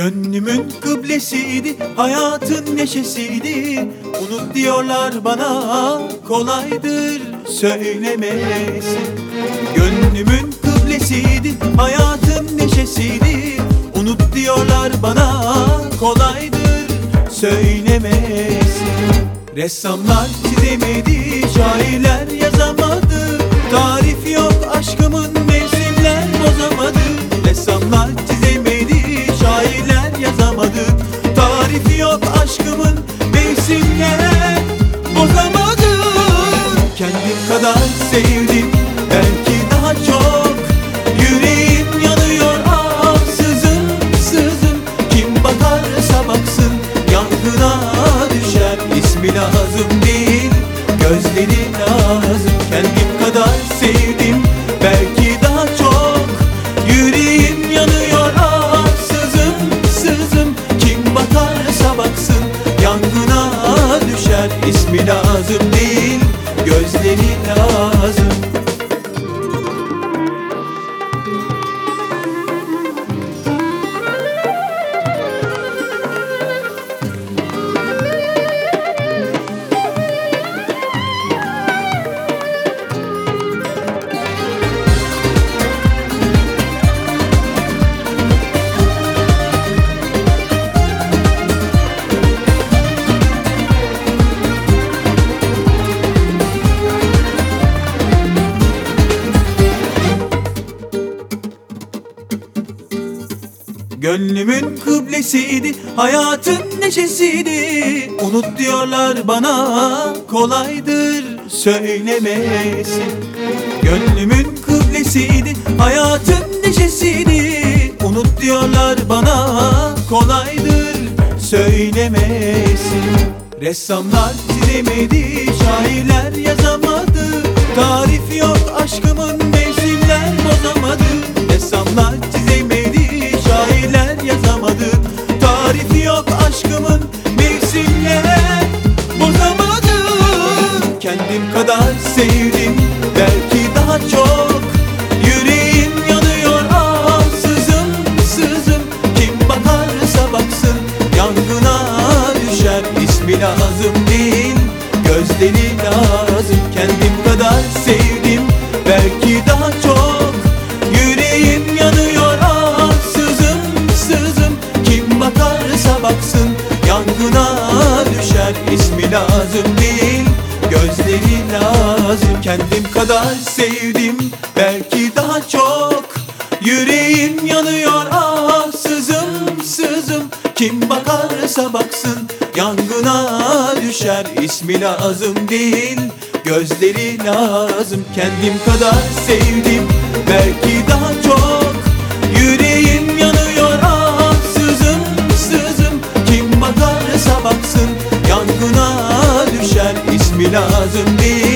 Gönlümün kıblesiydi, hayatın neşesiydi. Unut diyorlar bana, kolaydır söylemesi. Gönlümün kıblesiydi, hayatın neşesiydi. Unut diyorlar bana, kolaydır söylemesi. Ressamlar çizemedi, şairler mevsimler bozamadı Kendim kadar sevdim belki daha çok. Yüreğim yanıyor ah sızım sızım Kim bakarsa baksın yangına düşer. İsmi lazım değil gözleri lazım düşer İsmi lazım değil Gönlümün kıblesiydi, hayatın neşesiydi. Unut diyorlar bana, kolaydır söylemesi. Gönlümün kıblesiydi, hayatın neşesiydi. Unut diyorlar bana, kolaydır söylemesi. Ressamlar çizemedi, şairler yazamadı Tarifi yok aşkımın mevsimler bozamadı Kendim kadar sevdim. Belki daha çok Yüreğim yanıyor. Ah sızım sızım Kim bakarsa baksın yangına düşer. İsmi lazım değil gözleri lazım. Kendim kadar sevdim baksın yangına düşer. İsmi lazım değil gözleri lazım. Kendim kadar sevdim belki daha çok. Yüreğim yanıyor ah sızım sızım. Kim bakarsa baksın yangına düşer. İsmi lazım değil gözleri lazım. Kendim kadar sevdim belki لازم بيه